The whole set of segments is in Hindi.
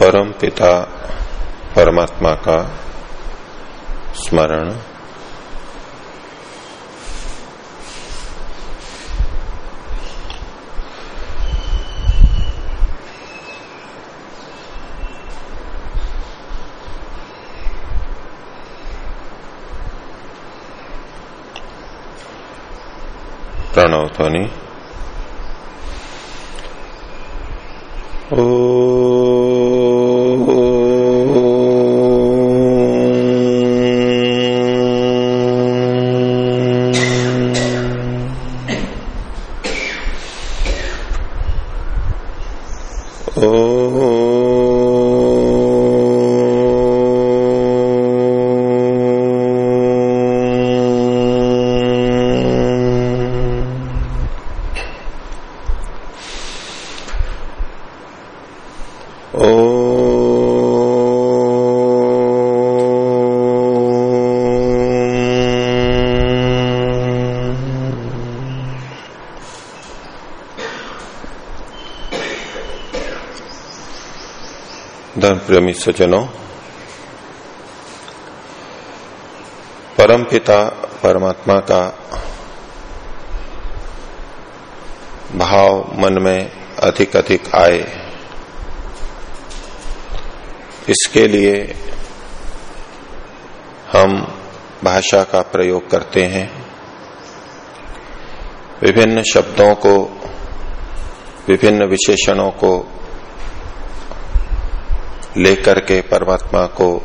परम पिता परमात्मा का स्मरण। प्रणव ध्वनि। प्रेमी सज्जनों परम पिता परमात्मा का भाव मन में अधिक अधिक आए। इसके लिए हम भाषा का प्रयोग करते हैं। विभिन्न शब्दों को, विभिन्न विशेषणों को लेकर के परमात्मा को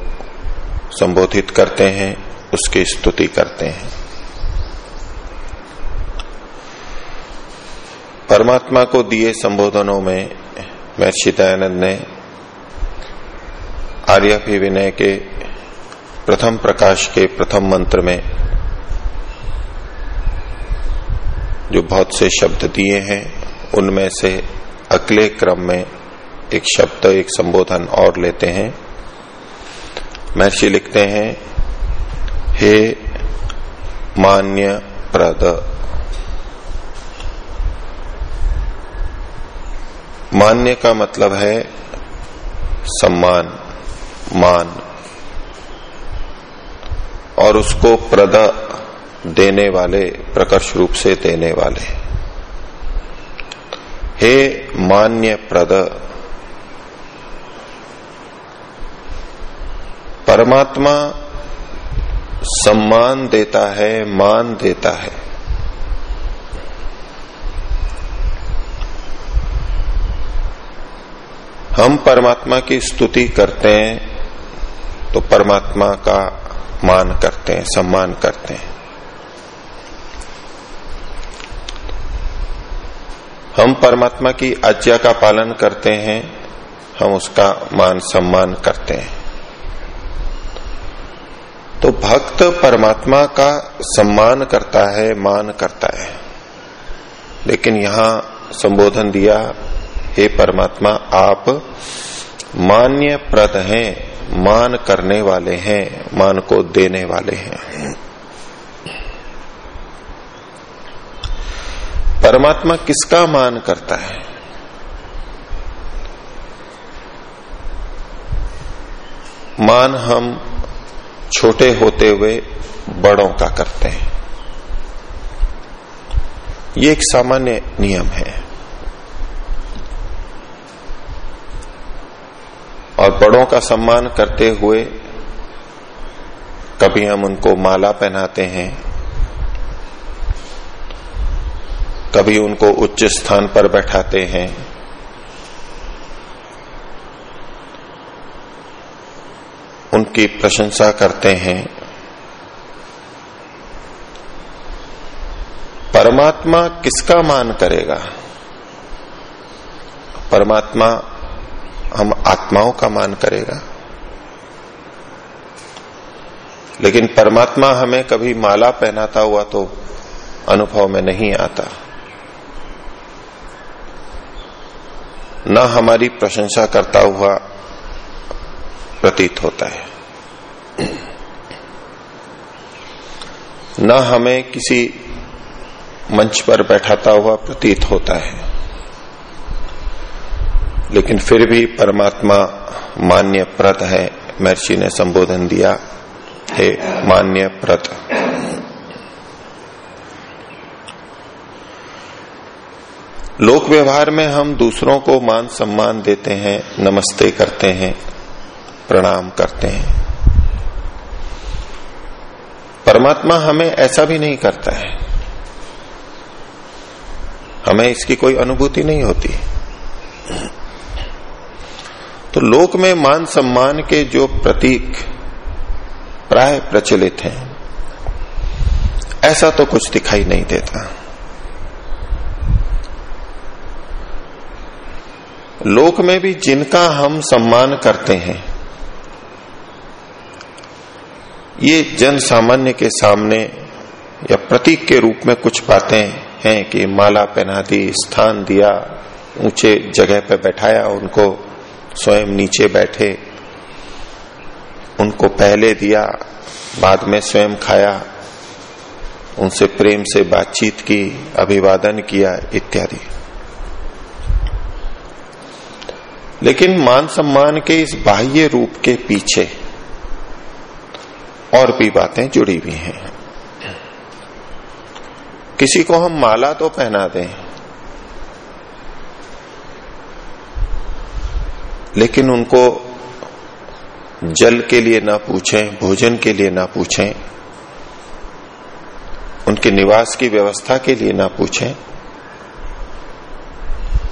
संबोधित करते हैं, उसकी स्तुति करते हैं। परमात्मा को दिए संबोधनों में महर्षि दयानंद ने, आर्य विनय के प्रथम प्रकाश के प्रथम मंत्र में जो बहुत से शब्द दिए हैं, उनमें से अगले क्रम में एक शब्द, एक संबोधन और लेते हैं। महर्षि लिखते हैं, हे मान्य प्रद मान्य का मतलब है सम्मान, मान, और उसको प्रद देने वाले, प्रकर्ष रूप से देने वाले। हे मान्य प्रद परमात्मा सम्मान देता है, मान देता है। हम परमात्मा की स्तुति करते हैं तो परमात्मा का मान करते हैं, सम्मान करते हैं। हम परमात्मा की आज्ञा का पालन करते हैं, हम उसका मान सम्मान करते हैं। भक्त परमात्मा का सम्मान करता है, मान करता है। लेकिन यहाँ संबोधन दिया, हे परमात्मा, आप मान्य प्रद हैं, मान करने वाले हैं, मान को देने वाले हैं। परमात्मा किसका मान करता है? मान हम छोटे होते हुए बड़ों का करते हैं। ये एक सामान्य नियम है। और बड़ों का सम्मान करते हुए कभी हम उनको माला पहनाते हैं, कभी उनको उच्च स्थान पर बैठाते हैं उनकी प्रशंसा करते हैं। परमात्मा किसका मान करेगा? परमात्मा हम आत्माओं का मान करेगा। लेकिन परमात्मा हमें कभी माला पहनाता हुआ तो अनुभव में नहीं आता। न हमारी प्रशंसा करता हुआ प्रतीत होता है। न हमें किसी मंच पर बैठाता हुआ प्रतीत होता है, लेकिन फिर भी परमात्मा मान्य प्रत है, महर्षि ने संबोधन दिया, हे मान्य प्रत लोक व्यवहार में हम दूसरों को मान सम्मान देते हैं, नमस्ते करते हैं प्रणाम करते हैं। परमात्मा हमें ऐसा भी नहीं करता है। हमें इसकी कोई अनुभूति नहीं होती। तो लोक में मान सम्मान के जो प्रतीक प्राय प्रचलित हैं, ऐसा तो कुछ दिखाई नहीं देता। लोक में भी जिनका हम सम्मान करते हैं ये जन सामान्य के सामने या प्रतीक के रूप में कुछ बातें हैं कि माला पहना दी, स्थान दिया, ऊँचे जगह पर बैठाया, उनको स्वयं नीचे बैठे, उनको पहले दिया, बाद में स्वयं खाया, उनसे प्रेम से बातचीत की, अभिवादन किया, इत्यादि। लेकिन मान सम्मान के इस बाह्य रूप के पीछे और भी बातें जुड़ी हुई हैं। किसी को हम माला तो पहना दें, लेकिन उनको जल के लिए ना पूछें, भोजन के लिए ना पूछें, उनके निवास की व्यवस्था के लिए ना पूछें।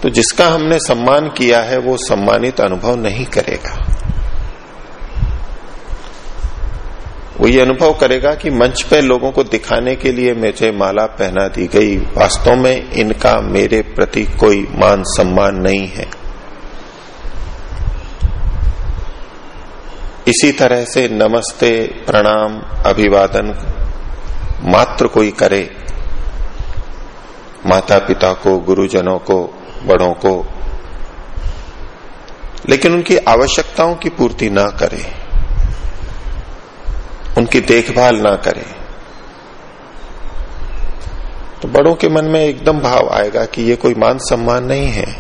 तो जिसका हमने सम्मान किया है, वो सम्मानित अनुभव नहीं करेगा। वो ये अनुभव करेगा कि मंच पे लोगों को दिखाने के लिए मुझे माला पहना दी गई। वास्तव में इनका मेरे प्रति कोई मान सम्मान नहीं है। इसी तरह से नमस्ते, प्रणाम, अभिवादन मात्र कोई करे। माता पिता को, गुरुजनों को, बड़ों को, लेकिन उनकी आवश्यकताओं की पूर्ति ना करे। उनकी देखभाल ना करे। तो बड़ों के मन में एकदम भाव आएगा कि ये कोई मान सम्मान नहीं है।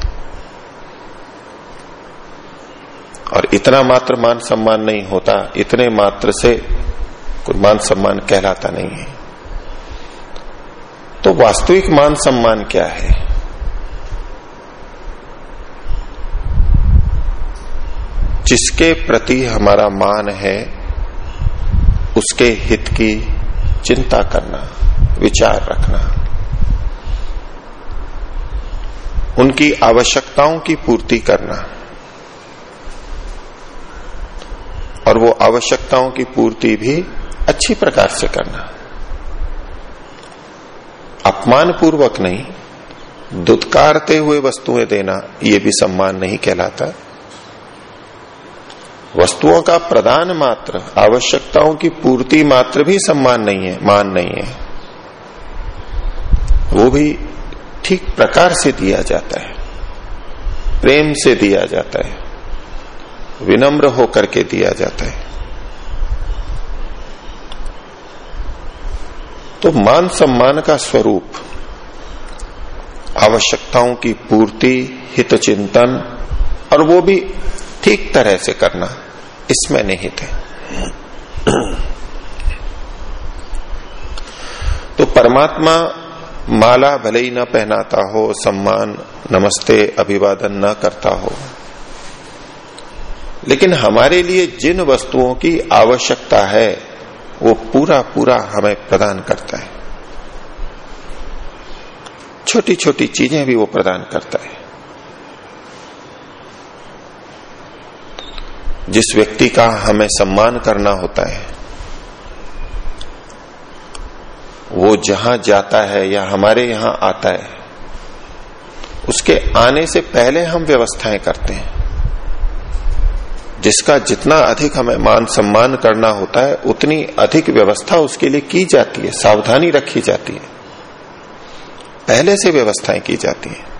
और इतना मात्र मान सम्मान नहीं होता, इतने मात्र से कोई मान सम्मान कहलाता नहीं है। तो वास्तविक मान सम्मान क्या है? जिसके प्रति हमारा मान है उसके हित की चिंता करना, विचार रखना। उनकी आवश्यकताओं की पूर्ति करना। और वो आवश्यकताओं की पूर्ति भी अच्छी प्रकार से करना। अपमान पूर्वक नहीं, दुत्कारते हुए वस्तुएँ देना, ये भी सम्मान नहीं कहलाता। वस्तुओं का प्रदान मात्र, आवश्यकताओं की पूर्ति मात्र भी सम्मान नहीं है, मान नहीं है। वो भी ठीक प्रकार से दिया जाता है, प्रेम से दिया जाता है, विनम्र होकर के दिया जाता है। तो मान सम्मान का स्वरूप, आवश्यकताओं की पूर्ति हित चिंतन और वो भी ठीक तरह से करना इसमें निहित है। तो परमात्मा माला भले ही न पहनाता हो, सम्मान, नमस्ते, अभिवादन न करता हो। लेकिन हमारे लिए जिन वस्तुओं की आवश्यकता है, वो पूरा पूरा हमें प्रदान करता है। छोटी छोटी चीज़ें भी वो प्रदान करता है। जिस व्यक्ति का हमें सम्मान करना होता है, वो जहाँ जाता है या हमारे यहाँ आता है, उसके आने से पहले हम व्यवस्थाएँ करते हैं। जिसका जितना अधिक हमें मान सम्मान करना होता है, उतनी अधिक व्यवस्था उसके लिए की जाती है, सावधानी रखी जाती है। पहले से व्यवस्थाएँ की जाती हैं।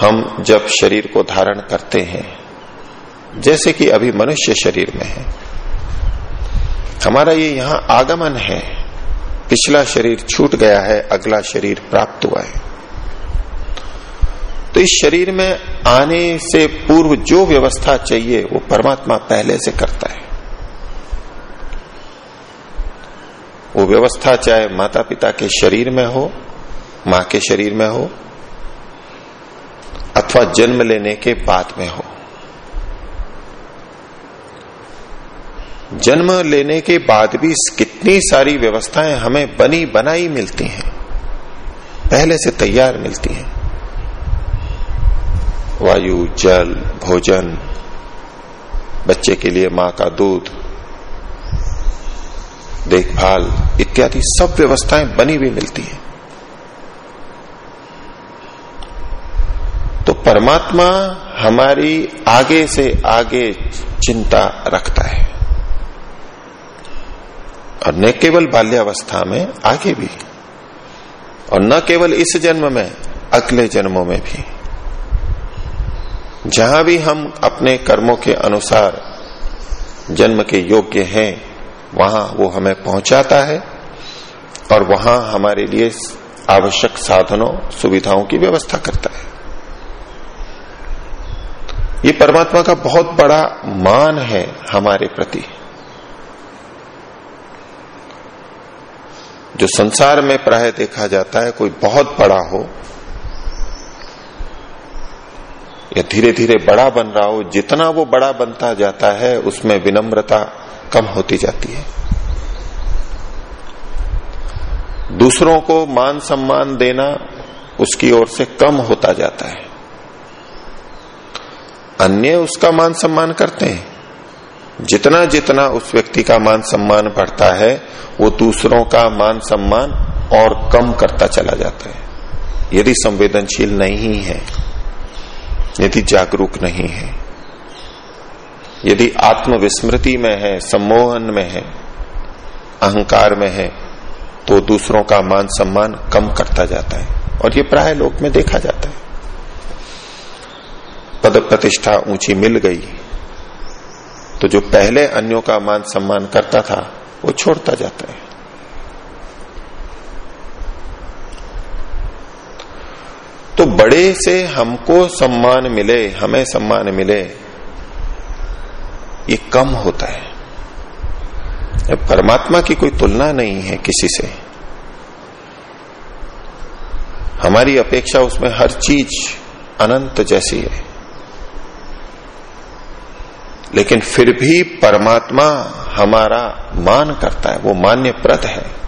हम जब शरीर को धारण करते हैं, जैसे कि अभी मनुष्य शरीर में है। हमारा ये यहाँ आगमन है। पिछला शरीर छूट गया है, अगला शरीर प्राप्त हुआ है। तो इस शरीर में आने से पूर्व जो व्यवस्था चाहिए, वो परमात्मा पहले से करता है। वो व्यवस्था चाहे माता पिता के शरीर में हो, माँ के शरीर में हो अथवा जन्म लेने के बाद में हो। जन्म लेने के बाद भी कितनी सारी व्यवस्थाएँ हमें बनी बनाई मिलती हैं। पहले से तैयार मिलती हैं। वायु, जल, भोजन, बच्चे के लिए माँ का दूध, देखभाल इत्यादि सब व्यवस्थाएँ बनी हुई मिलती हैं। परमात्मा हमारी आगे से आगे चिंता रखता है। और न केवल बाल्यावस्था में, आगे भी। और न केवल इस जन्म में, अगले जन्मों में भी। जहाँ भी हम अपने कर्मों के अनुसार जन्म के योग्य हैं, वहाँ वो हमें पहुंचाता है। और वहाँ हमारे लिए आवश्यक साधनों, सुविधाओं की व्यवस्था करता है। ये परमात्मा का बहुत बड़ा मान है हमारे प्रति। जो संसार में प्राय देखा जाता है, कोई बहुत बड़ा हो, या धीरे धीरे बड़ा बन रहा हो, जितना वो बड़ा बनता जाता है, उसमें विनम्रता कम होती जाती है। दूसरों को मान सम्मान देना उसकी ओर से कम होता जाता है। अन्य उसका मान सम्मान करते हैं। जितना जितना उस व्यक्ति का मान सम्मान बढ़ता है, वो दूसरों का मान सम्मान और कम करता चला जाता है। यदि संवेदनशील नहीं है, यदि जागरूक नहीं है, यदि आत्मविस्मृति में है, सम्मोहन में है, अहंकार में है तो दूसरों का मान सम्मान कम करता जाता है। और ये प्राय लोक में देखा जाता है। पद प्रतिष्ठा ऊँची मिल गई। तो जो पहले अन्यों का मान सम्मान करता था, वो छोड़ता जाता है। तो बड़े से हमको सम्मान मिले, हमें सम्मान मिले, ये कम होता है। परमात्मा की कोई तुलना नहीं है किसी से, हमारी अपेक्षा उसमें हर चीज़ अनंत जैसी है। लेकिन फिर भी परमात्मा हमारा मान करता है, वो मान्य प्रत है।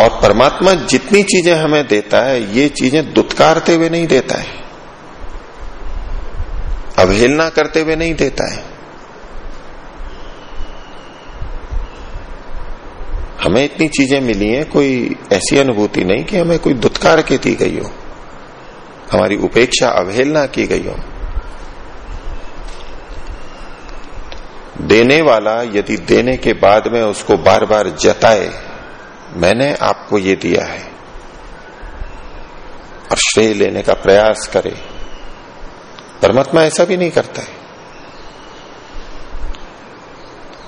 और परमात्मा जितनी चीज़ें हमें देता है, ये चीज़ें दुत्कारते हुए नहीं देता है। अवहेलना करते हुए नहीं देता है। हमें इतनी चीज़ें मिली हैं, कोई ऐसी अनुभूति नहीं कि हमें कोई दुत्कार के दी गई हो। हमारी उपेक्षा अवहेलना की गई हो। देने वाला यदि देने के बाद में उसको बार बार जताए, मैंने आपको ये दिया है, और श्रेय लेने का प्रयास करे, परमात्मा ऐसा भी नहीं करता है।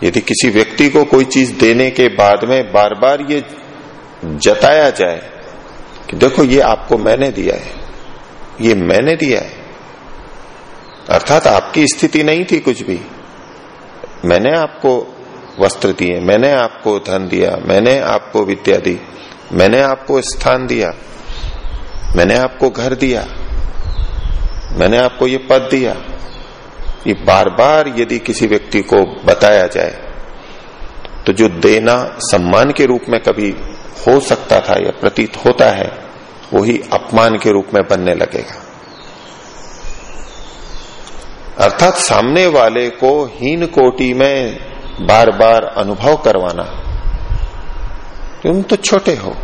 यदि किसी व्यक्ति को कोई चीज़ देने के बाद में बार बार ये जताया जाए कि देखो ये आपको मैंने दिया है ये मैंने दिया है। अर्थात आपकी स्थिति नहीं थी कुछ भी। मैंने आपको वस्त्र दिए, मैंने आपको धन दिया, मैंने आपको विद्या दी, मैंने आपको स्थान दिया, मैंने आपको घर दिया, मैंने आपको ये पद दिया। ये बार बार यदि किसी व्यक्ति को बताया जाए तो जो देना सम्मान के रूप में कभी हो सकता था या प्रतीत होता है वही अपमान के रूप में बनने लगेगा। अर्थात सामने वाले को हीन कोटि में बार बार अनुभव करवाना। तुम तो छोटे हो।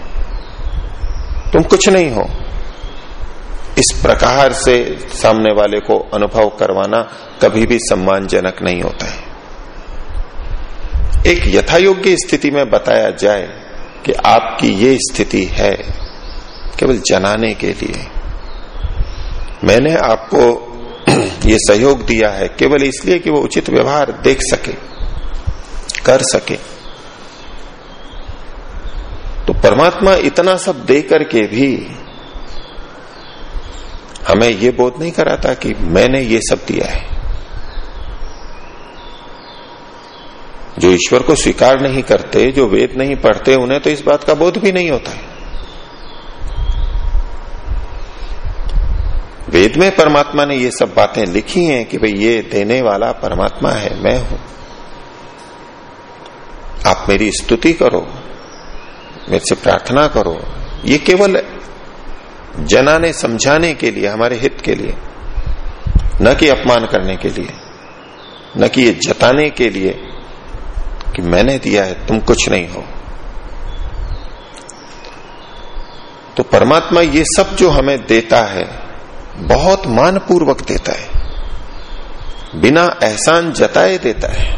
तुम कुछ नहीं हो। इस प्रकार से सामने वाले को अनुभव करवाना कभी भी सम्मानजनक नहीं होता है। एक यथायोग्य स्थिति में बताया जाए कि आपकी ये स्थिति है। केवल जनाने के लिए। मैंने आपको ये सहयोग दिया है, केवल इसलिए कि वो उचित व्यवहार देख सके, कर सके। तो परमात्मा इतना सब दे करके भी हमें यह बोध नहीं कराता कि मैंने ये सब दिया है। जो ईश्वर को स्वीकार नहीं करते, जो वेद नहीं पढ़ते, उन्हें तो इस बात का बोध भी नहीं होता है। वेद में परमात्मा ने ये सब बातें लिखी हैं कि भाई ये देने वाला परमात्मा है, मैं हूँ। आप मेरी स्तुति करो, मेरे से प्रार्थना करो। ये केवल जनाने समझाने के लिए, हमारे हित के लिए, न कि अपमान करने के लिए, न कि ये जताने के लिए कि मैंने दिया है, तुम कुछ नहीं हो। तो परमात्मा ये सब जो हमें देता है बहुत मानपूर्वक देता है। बिना एहसान जताए देता है।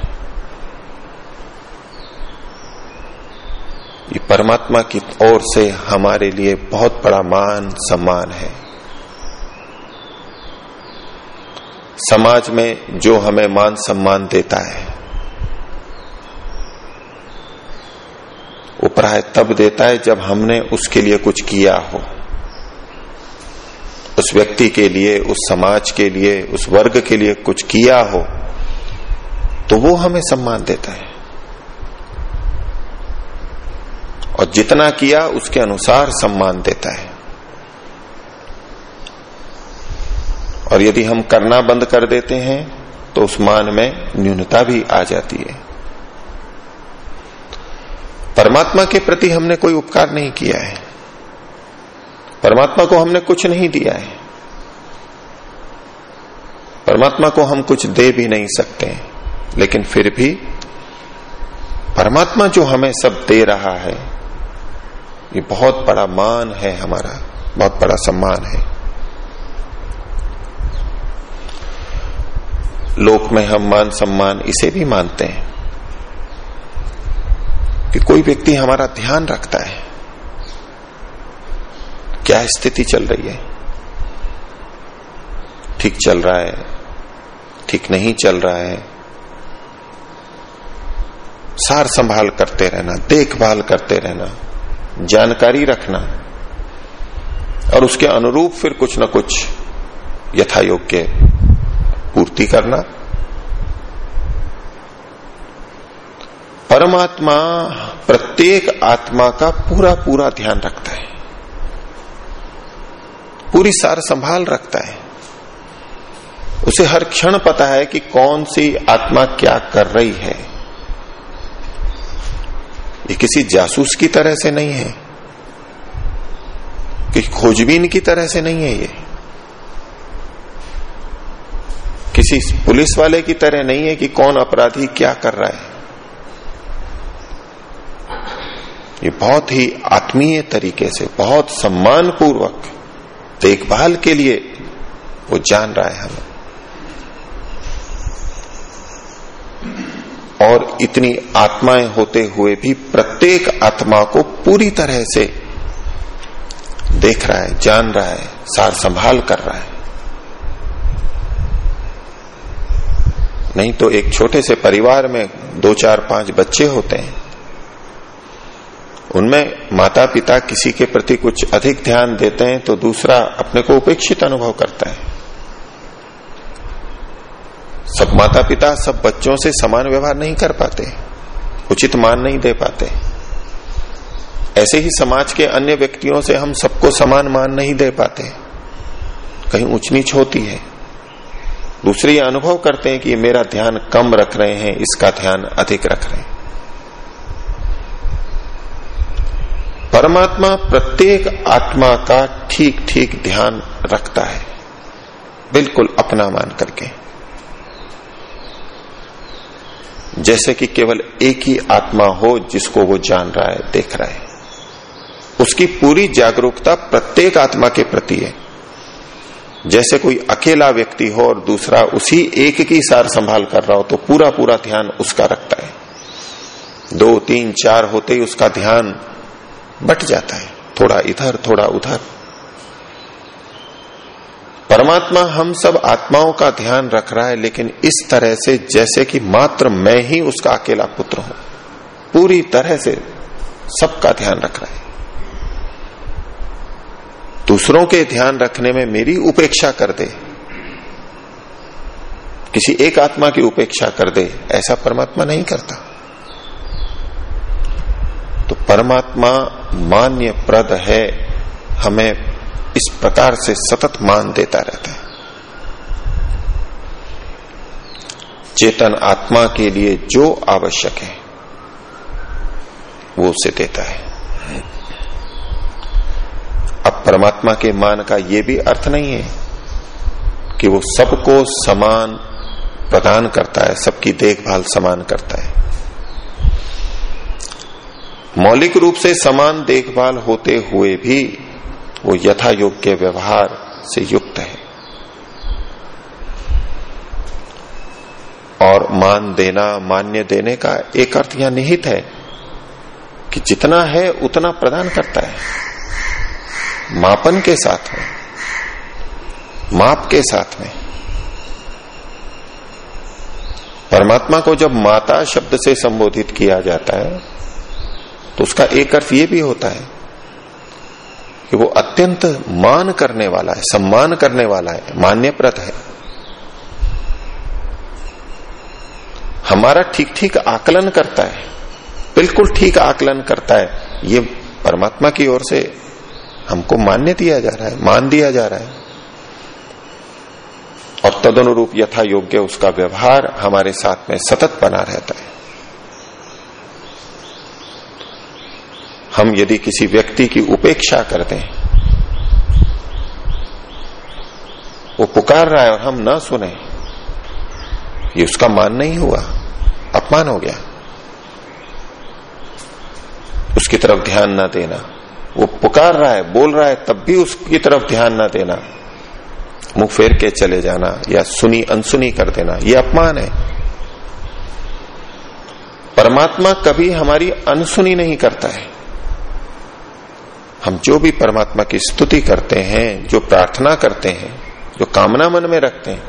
ये परमात्मा की ओर से हमारे लिए बहुत बड़ा मान सम्मान है। समाज में जो हमें मान सम्मान देता है उपराय तब देता है जब हमने उसके लिए कुछ किया हो। उस व्यक्ति के लिए, उस समाज के लिए, उस वर्ग के लिए कुछ किया हो तो वो हमें सम्मान देता है। और जितना किया, उसके अनुसार सम्मान देता है। और यदि हम करना बंद कर देते हैं तो उस मान में न्यूनता भी आ जाती है। परमात्मा के प्रति हमने कोई उपकार नहीं किया है। परमात्मा को हमने कुछ नहीं दिया है। परमात्मा को हम कुछ दे भी नहीं सकते लेकिन फिर भी परमात्मा जो हमें सब दे रहा है, ये बहुत बड़ा मान है हमारा, बहुत बड़ा सम्मान है। लोक में हम मान सम्मान इसे भी मानते हैं कि कोई व्यक्ति हमारा ध्यान रखता है। क्या स्थिति चल रही है? ठीक चल रहा है, ठीक नहीं चल रहा है। सार संभाल करते रहना, देखभाल करते रहना, जानकारी रखना, और उसके अनुरूप फिर कुछ ना कुछ यथा योग्य पूर्ति करना। परमात्मा प्रत्येक आत्मा का पूरा पूरा ध्यान रखता है। पूरी सार संभाल रखता है। उसे हर क्षण पता है कि कौन सी आत्मा क्या कर रही है। ये किसी जासूस की तरह से नहीं है। कि खोजबीन की तरह से नहीं है ये। किसी पुलिस वाले की तरह नहीं है कि कौन अपराधी क्या कर रहा है। ये बहुत ही आत्मीय तरीके से, बहुत सम्मान पूर्वक देखभाल के लिए वो जान रहा है हमें। और इतनी आत्माएँ होते हुए भी प्रत्येक आत्मा को पूरी तरह से देख रहा है, जान रहा है, सार संभाल कर रहा है। नहीं तो एक छोटे से परिवार में दो चार पाँच बच्चे होते हैं। उनमें माता पिता किसी के प्रति कुछ अधिक ध्यान देते हैं तो दूसरा अपने को उपेक्षित अनुभव करता है। सब माता पिता सब बच्चों से समान व्यवहार नहीं कर पाते, उचित मान नहीं दे पाते। ऐसे ही समाज के अन्य व्यक्तियों से हम सबको समान मान नहीं दे पाते। कहीं ऊंच नीच होती है। दूसरे ये अनुभव करते हैं कि मेरा ध्यान कम रख रहे हैं, इसका ध्यान अधिक रख रहे हैं। परमात्मा प्रत्येक आत्मा का ठीक ठीक ध्यान रखता है। बिल्कुल अपना मान करके। जैसे कि केवल एक ही आत्मा हो जिसको वो जान रहा है, देख रहा है। उसकी पूरी जागरूकता प्रत्येक आत्मा के प्रति है। जैसे कोई अकेला व्यक्ति हो और दूसरा उसी एक की सार संभाल कर रहा हो तो पूरा पूरा ध्यान उसका रखता है। दो, तीन, चार होते ही उसका ध्यान बट जाता है। थोड़ा इधर, थोड़ा उधर। परमात्मा हम सब आत्माओं का ध्यान रख रहा है, लेकिन इस तरह से जैसे कि मात्र मैं ही उसका अकेला पुत्र हूँ, पूरी तरह से सबका ध्यान रख रहा है। दूसरों के ध्यान रखने में मेरी उपेक्षा कर दे। किसी एक आत्मा की उपेक्षा कर दे, ऐसा परमात्मा नहीं करता। तो परमात्मा मान्य प्रद है, हमें इस प्रकार से सतत मान देता रहता है। चेतन आत्मा के लिए जो आवश्यक है, वो उसे देता है। अब परमात्मा के मान का ये भी अर्थ नहीं है कि वो सबको समान प्रदान करता है, सबकी देखभाल समान करता है। मौलिक रूप से समान देखभाल होते हुए भी वो यथा योग्य व्यवहार से युक्त है। और मान देना, मान्य देने का एक अर्थ यहाँ निहित है कि जितना है, उतना प्रदान करता है। मापन के साथ में, माप के साथ में। परमात्मा को जब माता शब्द से संबोधित किया जाता है तो उसका एक अर्थ यह भी होता है कि वो अत्यंत मान करने वाला है, सम्मान करने वाला है मान्यप्रत है। हमारा ठीक ठीक आकलन करता है, बिल्कुल ठीक आकलन करता है, ये परमात्मा की ओर से हमको मान्य दिया जा रहा है, मान दिया जा रहा है। और तदनुरूप यथा योग्य उसका व्यवहार हमारे साथ में सतत बना रहता है। हम यदि किसी व्यक्ति की उपेक्षा कर दें वो पुकार रहा है और हम ना सुने, ये उसका मान नहीं हुआ, अपमान हो गया। उसकी तरफ़ ध्यान ना देना। वो पुकार रहा है, बोल रहा है, तब भी उसकी तरफ़ ध्यान ना देना। मुँह फेर के चले जाना, या सुनी अनसुनी कर देना, ये अपमान है। परमात्मा कभी हमारी अनसुनी नहीं करता है। हम जो भी परमात्मा की स्तुति करते हैं, जो प्रार्थना करते हैं, जो कामना मन में रखते हैं,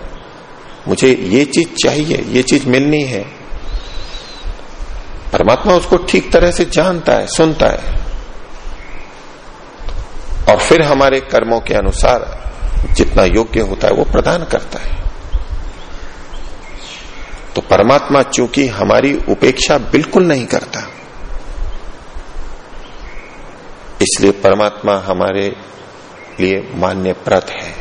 मुझे ये चीज़ चाहिए, ये चीज़ मिलनी है। परमात्मा उसको ठीक तरह से जानता है, सुनता है। और फिर हमारे कर्मों के अनुसार जितना योग्य होता है, वो प्रदान करता है। तो परमात्मा चूँकि हमारी उपेक्षा बिल्कुल नहीं करता इसलिए परमात्मा हमारे लिए मान्य प्रत है।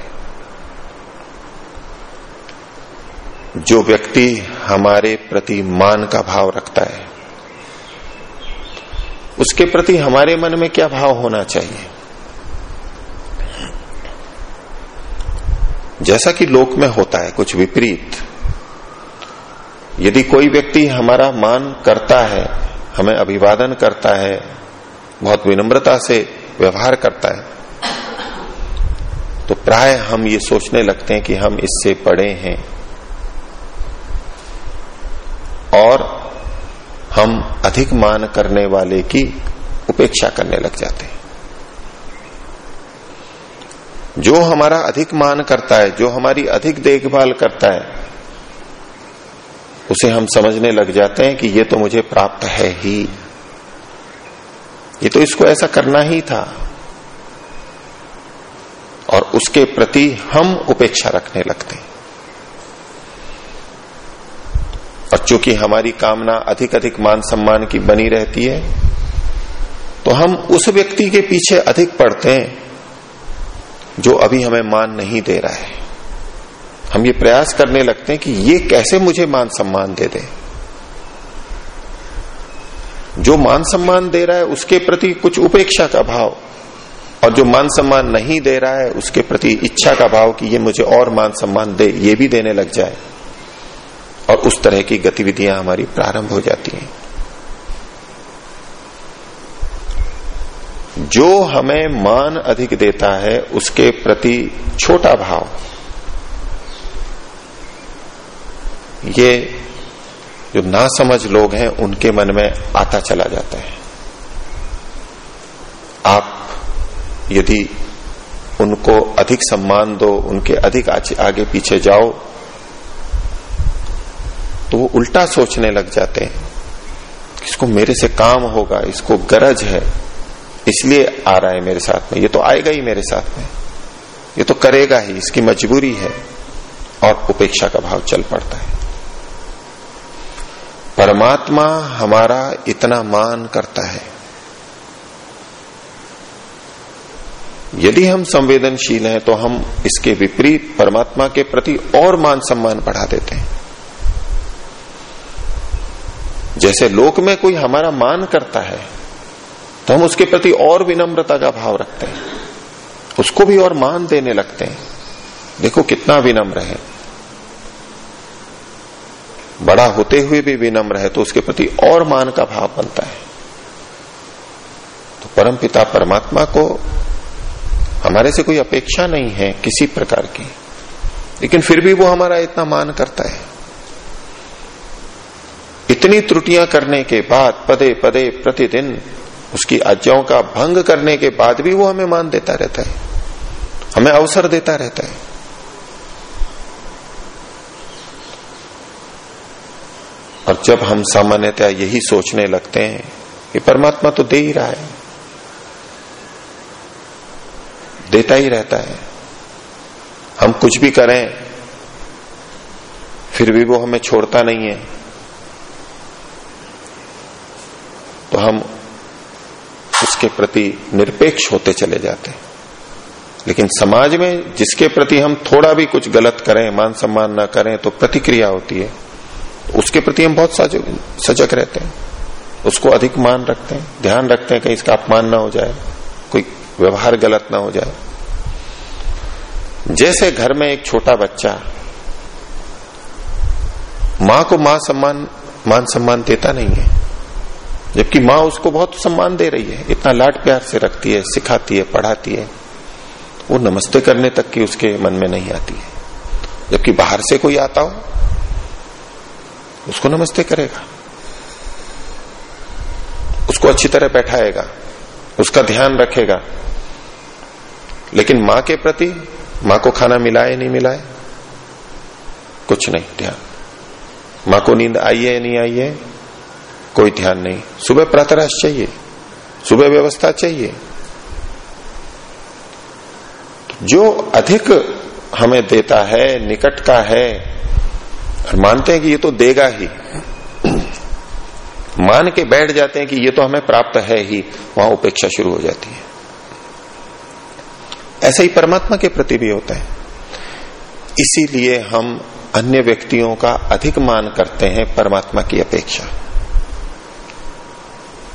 जो व्यक्ति हमारे प्रति मान का भाव रखता है, उसके प्रति हमारे मन में क्या भाव होना चाहिए? जैसा कि लोक में होता है, कुछ विपरीत। यदि कोई व्यक्ति हमारा मान करता है, हमें अभिवादन करता है बहुत विनम्रता से व्यवहार करता है। तो प्राय हम ये सोचने लगते हैं कि हम इससे पड़े हैं। और हम अधिक मान करने वाले की उपेक्षा करने लग जाते हैं। जो हमारा अधिक मान करता है, जो हमारी अधिक देखभाल करता है, उसे हम समझने लग जाते हैं कि ये तो मुझे प्राप्त है ही। ये तो इसको ऐसा करना ही था। और उसके प्रति हम उपेक्षा रखने लगते। हैं और चूँकि हमारी कामना अधिक अधिक मान सम्मान की बनी रहती है तो हम उस व्यक्ति के पीछे अधिक पड़ते हैं, जो अभी हमें मान नहीं दे रहा है। हम ये प्रयास करने लगते हैं कि ये कैसे मुझे मान सम्मान दे दे। जो मान सम्मान दे रहा है, उसके प्रति कुछ उपेक्षा का भाव। और जो मान सम्मान नहीं दे रहा है, उसके प्रति इच्छा का भाव कि ये मुझे और मान सम्मान दे, ये भी देने लग जाए। और उस तरह की गतिविधियाँ हमारी प्रारंभ हो जाती हैं। जो हमें मान अधिक देता है, उसके प्रति छोटा भाव। ये जो ना समझ लोग हैं, उनके मन में आता चला जाता है। आप यदि उनको अधिक सम्मान दो, उनके अधिक आगे पीछे जाओ तो वो उल्टा सोचने लग जाते हैं इसको मेरे से काम होगा, इसको गरज है, इसलिए आ रहा है मेरे साथ में। ये तो आएगा ही मेरे साथ में। ये तो करेगा ही, इसकी मजबूरी है, और उपेक्षा का भाव चल पड़ता है। परमात्मा हमारा इतना मान करता है। यदि हम संवेदनशील हैं तो हम इसके विपरीत परमात्मा के प्रति और मान सम्मान बढ़ा देते हैं। जैसे लोक में कोई हमारा मान करता है तो हम उसके प्रति और विनम्रता का भाव रखते हैं। उसको भी और मान देने लगते हैं। देखो कितना विनम्र है। बड़ा होते हुए भी विनम्र है तो उसके प्रति और मान का भाव बनता है। तो परम पिता परमात्मा को हमारे से कोई अपेक्षा नहीं है किसी प्रकार की, लेकिन फिर भी वो हमारा इतना मान करता है। इतनी त्रुटियाँ करने के बाद, पदे पदे प्रतिदिन उसकी आज्ञाओं का भंग करने के बाद भी वो हमें मान देता रहता है, हमें अवसर देता रहता है। और जब हम सामान्यतया यही सोचने लगते हैं कि परमात्मा तो दे ही रहा है, देता ही रहता है, हम कुछ भी करें, फिर भी वो हमें छोड़ता नहीं है तो हम उसके प्रति निरपेक्ष होते चले जाते हैं। लेकिन समाज में जिसके प्रति हम थोड़ा भी कुछ गलत करें, मान सम्मान ना करें तो प्रतिक्रिया होती है। उसके प्रति हम बहुत सजग रहते हैं। उसको अधिक मान रखते हैं, ध्यान रखते हैं कहीं इसका अपमान ना हो जाए, कोई व्यवहार गलत ना हो जाए। जैसे घर में एक छोटा बच्चा माँ को माँ सम्मान, मान सम्मान देता नहीं है, जबकि माँ उसको बहुत सम्मान दे रही है, इतना लाड प्यार से रखती है, सिखाती है, पढ़ाती है, वो नमस्ते करने तक की उसके मन में नहीं आती है। जबकि बाहर से कोई आता हो उसको नमस्ते करेगा। उसको अच्छी तरह बैठाएगा। उसका ध्यान रखेगा। लेकिन माँ के प्रति, माँ को खाना मिलाए, नहीं मिलाए? कुछ नहीं, ध्यान। माँ को नींद आई है, नहीं आई है? कोई ध्यान नहीं। सुबह प्रातराश चाहिए। सुबह व्यवस्था चाहिए। जो अधिक हमें देता है, निकट का है और मानते हैं कि ये तो देगा ही। मान के बैठ जाते हैं कि ये तो हमें प्राप्त है ही, वहाँ उपेक्षा शुरू हो जाती है। ऐसा ही परमात्मा के प्रति भी होता है। इसीलिए हम अन्य व्यक्तियों का अधिक मान करते हैं परमात्मा की अपेक्षा।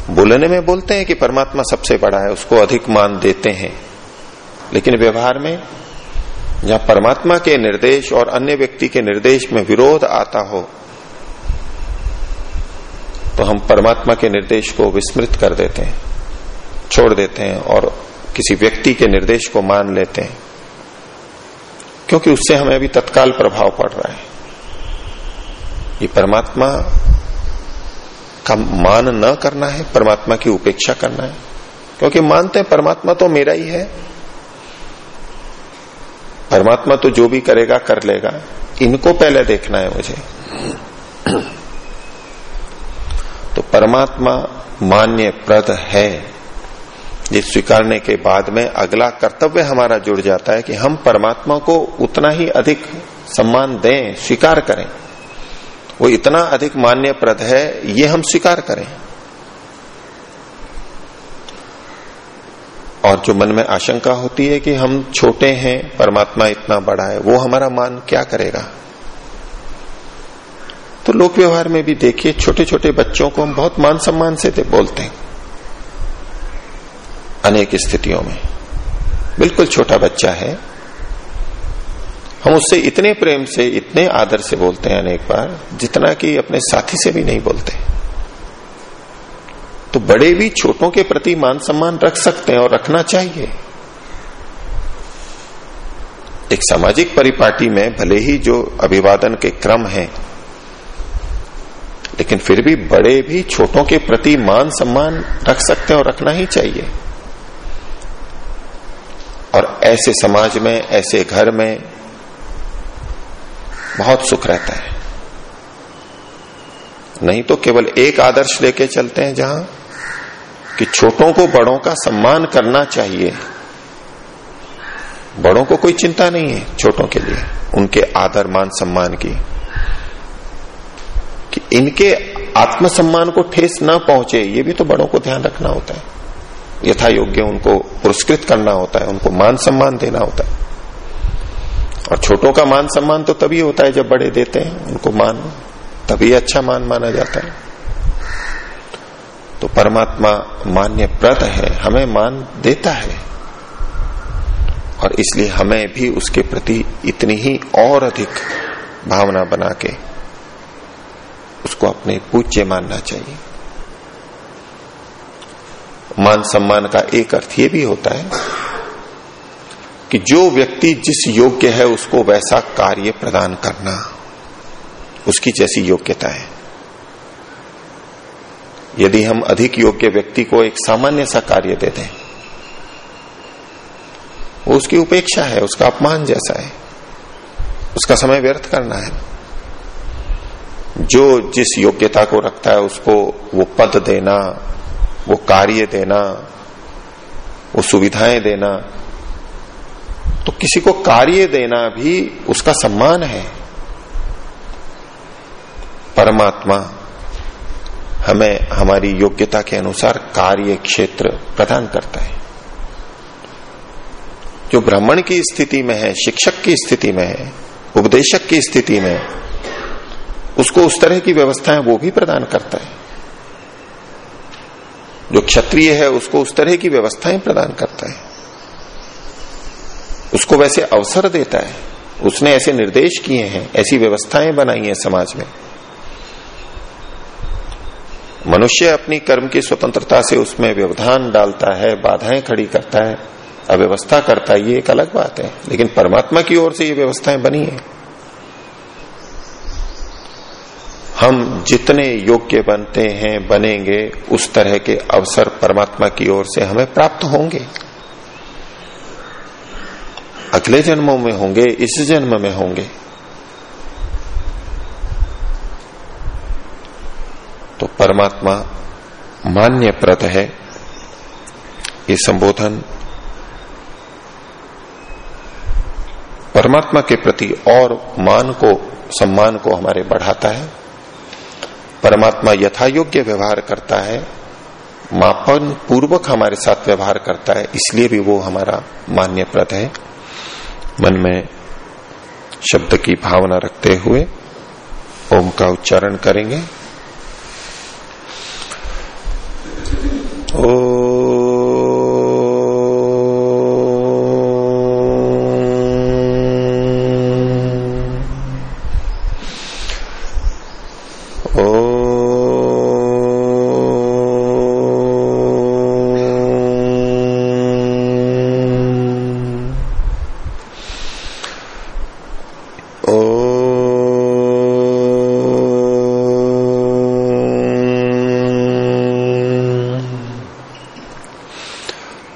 बोलने में बोलते हैं कि परमात्मा सबसे बड़ा है, उसको अधिक मान देते हैं। लेकिन व्यवहार में जहाँ परमात्मा के निर्देश और अन्य व्यक्ति के निर्देश में विरोध आता हो तो हम परमात्मा के निर्देश को विस्मृत कर देते हैं, छोड़ देते हैं और किसी व्यक्ति के निर्देश को मान लेते हैं, क्योंकि उससे हमें अभी तत्काल प्रभाव पड़ रहा है। ये परमात्मा का मान न करना है, परमात्मा की उपेक्षा करना है, क्योंकि मानते हैं परमात्मा तो मेरा ही है परमात्मा तो जो भी करेगा, कर लेगा। इनको पहले देखना है मुझे। तो परमात्मा मान्य प्रद है। ये स्वीकारने के बाद में अगला कर्तव्य हमारा जुड़ जाता है कि हम परमात्मा को उतना ही अधिक सम्मान दें, स्वीकार करें। वो इतना अधिक मान्य प्रद है, ये हम स्वीकार करें। और जो मन में आशंका होती है कि हम छोटे हैं, परमात्मा इतना बड़ा है, वो हमारा मान क्या करेगा? तो लोक व्यवहार में भी देखिए छोटे छोटे बच्चों को हम बहुत मान सम्मान से बोलते हैं। अनेक स्थितियों में। बिल्कुल छोटा बच्चा है। हम उससे इतने प्रेम से, इतने आदर से बोलते हैं अनेक बार, जितना कि अपने साथी से भी नहीं बोलते। तो बड़े भी छोटों के प्रति मान सम्मान रख सकते हैं और रखना चाहिए। एक सामाजिक परिपाटी में भले ही जो अभिवादन के क्रम है, लेकिन फिर भी बड़े भी छोटों के प्रति मान सम्मान रख सकते हैं और रखना ही चाहिए। और ऐसे समाज में, ऐसे घर में बहुत सुख रहता है। नहीं तो केवल एक आदर्श लेके चलते हैं जहाँ कि छोटों को बड़ों का सम्मान करना चाहिए। बड़ों को कोई चिंता नहीं है, छोटों के लिए। उनके आदर, मान, सम्मान की। कि इनके आत्मसम्मान को ठेस ना पहुँचे, ये भी तो बड़ों को ध्यान रखना होता है। यथा योग्य उनको पुरस्कृत करना होता है, उनको मान सम्मान देना होता है। और छोटों का मान सम्मान तो तभी होता है जब बड़े देते हैं, उनको मान, तभी अच्छा मान माना जाता है। तो परमात्मा मान्य प्रत है, हमें मान देता है। और इसलिए हमें भी उसके प्रति इतनी ही और अधिक भावना बना के उसको अपने पूज्य मानना चाहिए। मान सम्मान का एक अर्थ ये भी होता है कि जो व्यक्ति जिस योग्य है, उसको वैसा कार्य प्रदान करना, उसकी जैसी योग्यता है। यदि हम अधिक योग्य व्यक्ति को एक सामान्य सा कार्य दे दें वो उसकी उपेक्षा है, उसका अपमान जैसा है, उसका समय व्यर्थ करना है। जो जिस योग्यता को रखता है, उसको वो पद देना, वो कार्य देना, वो सुविधाएँ देना तो किसी को कार्य देना भी उसका सम्मान है। परमात्मा हमें हमारी योग्यता के अनुसार कार्य क्षेत्र प्रदान करता है। जो ब्राह्मण की स्थिति में है, शिक्षक की स्थिति में है, उपदेशक की स्थिति में, उसको उस तरह की व्यवस्थाएँ वो भी प्रदान करता है। जो क्षत्रिय है, उसको उस तरह की व्यवस्थाएँ प्रदान करता है। उसको वैसे अवसर देता है। उसने ऐसे निर्देश किए हैं, ऐसी व्यवस्थाएँ बनाई हैं समाज में। मनुष्य अपनी कर्म की स्वतंत्रता से उसमें व्यवधान डालता है, बाधाएँ खड़ी करता है, अव्यवस्था करता है, ये एक अलग बात है। लेकिन परमात्मा की ओर से ये व्यवस्थाएँ बनी है। हम जितने योग्य बनते हैं, बनेंगे, उस तरह के अवसर परमात्मा की ओर से हमें प्राप्त होंगे। अगले जन्मों में होंगे, इस जन्म में होंगे। तो परमात्मा मान्य प्रत है। ये संबोधन परमात्मा के प्रति और मान को, सम्मान को हमारे बढ़ाता है। परमात्मा यथा योग्य व्यवहार करता है। मापन पूर्वक हमारे साथ व्यवहार करता है, इसलिए भी वो हमारा मान्य प्रत है। मन में शब्द की भावना रखते हुए ओम का उच्चारण करेंगे। Oh.